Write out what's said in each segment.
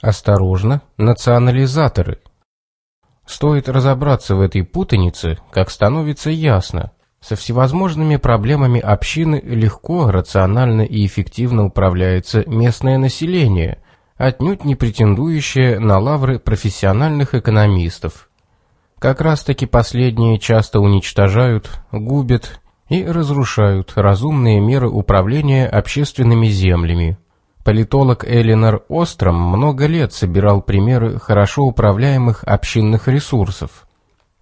Осторожно, национализаторы. Стоит разобраться в этой путанице, как становится ясно. Со всевозможными проблемами общины легко, рационально и эффективно управляется местное население, отнюдь не претендующее на лавры профессиональных экономистов. Как раз-таки последние часто уничтожают, губят и разрушают разумные меры управления общественными землями. Политолог Элинор Остром много лет собирал примеры хорошо управляемых общинных ресурсов.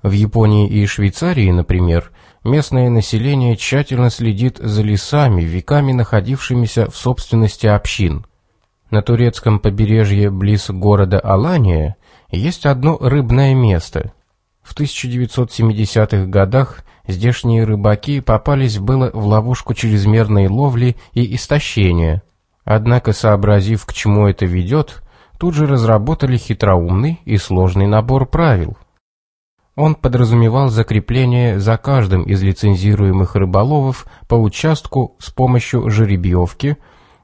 В Японии и Швейцарии, например, местное население тщательно следит за лесами, веками находившимися в собственности общин. На турецком побережье близ города Алания есть одно рыбное место. В 1970-х годах здешние рыбаки попались было в ловушку чрезмерной ловли и истощения. Однако, сообразив, к чему это ведет, тут же разработали хитроумный и сложный набор правил – он подразумевал закрепление за каждым из лицензируемых рыболовов по участку с помощью жеребьевки,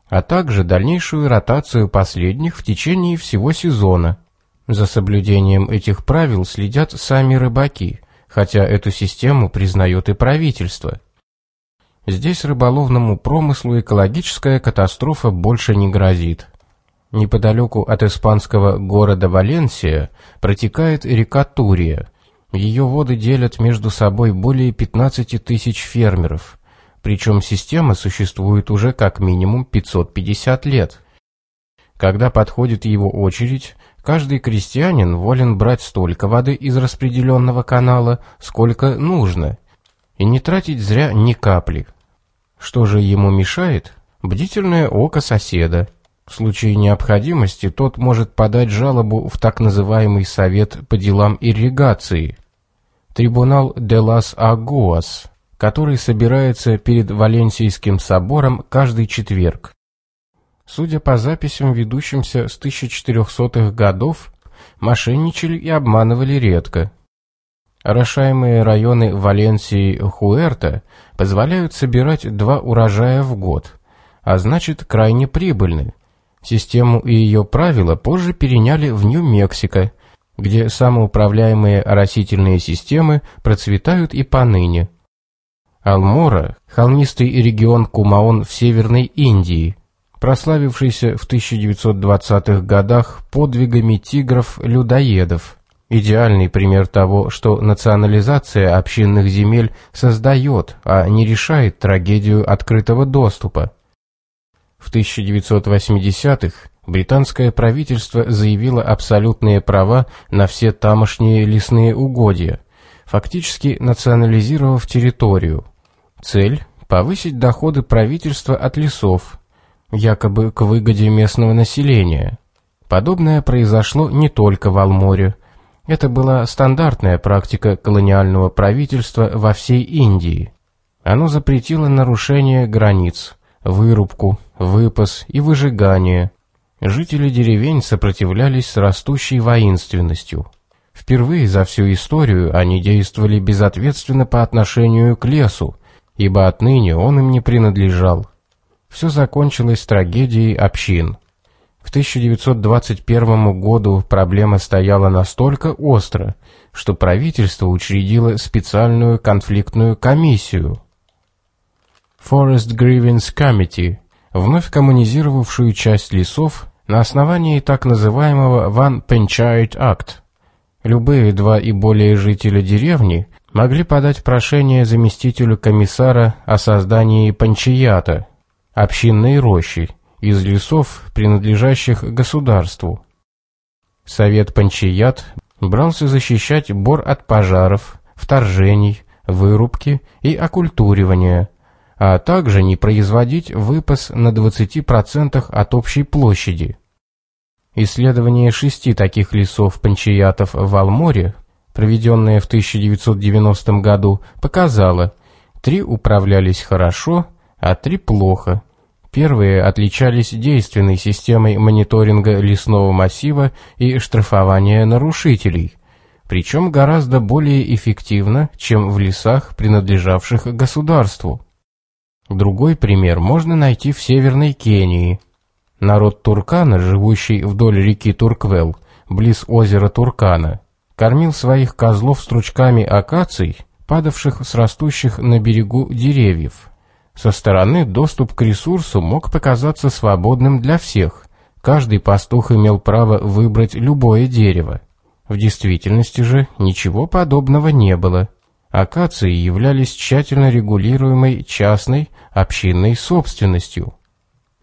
а также дальнейшую ротацию последних в течение всего сезона. За соблюдением этих правил следят сами рыбаки, хотя эту систему признает и правительство. Здесь рыболовному промыслу экологическая катастрофа больше не грозит. Неподалеку от испанского города Валенсия протекает река Турия – ее воды делят между собой более 15 тысяч фермеров, причем система существует уже как минимум 550 лет. Когда подходит его очередь, каждый крестьянин волен брать столько воды из распределенного канала, сколько нужно, и не тратить зря ни капли. Что же ему мешает? Бдительное око соседа. В случае необходимости тот может подать жалобу в так называемый Совет по делам ирригации, трибунал де лас Агуас, который собирается перед Валенсийским собором каждый четверг. Судя по записям, ведущимся с 1400-х годов, мошенничали и обманывали редко. Орошаемые районы Валенсии Хуэрта позволяют собирать два урожая в год, а значит крайне прибыльны. Систему и ее правила позже переняли в Нью-Мексико – где самоуправляемые растительные системы процветают и поныне. Алмора – холмистый регион Кумаон в Северной Индии, прославившийся в 1920-х годах подвигами тигров-людоедов. Идеальный пример того, что национализация общинных земель создает, а не решает трагедию открытого доступа. В 1980-х британское правительство заявило абсолютные права на все тамошние лесные угодья, фактически национализировав территорию. Цель – повысить доходы правительства от лесов, якобы к выгоде местного населения. Подобное произошло не только в Алморе. Это была стандартная практика колониального правительства во всей Индии. Оно запретило нарушение границ, вырубку, выпас и выжигание – Жители деревень сопротивлялись с растущей воинственностью. Впервые за всю историю они действовали безответственно по отношению к лесу, ибо отныне он им не принадлежал. Все закончилось трагедией общин. К 1921 году проблема стояла настолько остро, что правительство учредило специальную конфликтную комиссию. Forest Grievance Committee, вновь коммунизировавшую часть лесов на основании так называемого One Panchayat Act. Любые два и более жителя деревни могли подать прошение заместителю комиссара о создании панчаята, общинной рощи, из лесов, принадлежащих государству. Совет панчаят брался защищать бор от пожаров, вторжений, вырубки и окультуривания – а также не производить выпас на 20% от общей площади. Исследование шести таких лесов панчаятов в Алморе, проведенное в 1990 году, показало, три управлялись хорошо, а три плохо. Первые отличались действенной системой мониторинга лесного массива и штрафования нарушителей, причем гораздо более эффективно, чем в лесах, принадлежавших государству. Другой пример можно найти в Северной Кении. Народ Туркана, живущий вдоль реки Турквел, близ озера Туркана, кормил своих козлов стручками акаций, падавших с растущих на берегу деревьев. Со стороны доступ к ресурсу мог показаться свободным для всех. Каждый пастух имел право выбрать любое дерево. В действительности же ничего подобного не было. Акации являлись тщательно регулируемой частной общинной собственностью.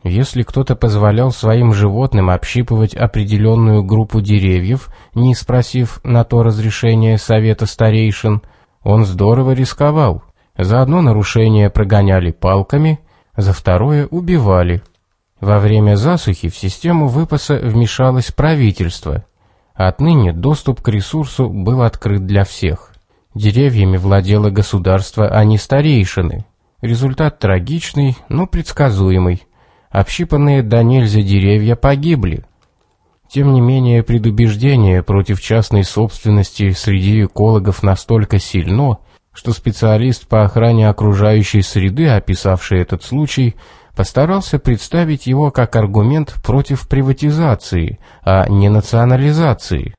Если кто-то позволял своим животным общипывать определенную группу деревьев, не спросив на то разрешения совета старейшин, он здорово рисковал. За одно нарушение прогоняли палками, за второе убивали. Во время засухи в систему выпаса вмешалось правительство. Отныне доступ к ресурсу был открыт для всех. Деревьями владело государство, а не старейшины. Результат трагичный, но предсказуемый. Общипанные до нельзя деревья погибли. Тем не менее, предубеждение против частной собственности среди экологов настолько сильно, что специалист по охране окружающей среды, описавший этот случай, постарался представить его как аргумент против приватизации, а не национализации.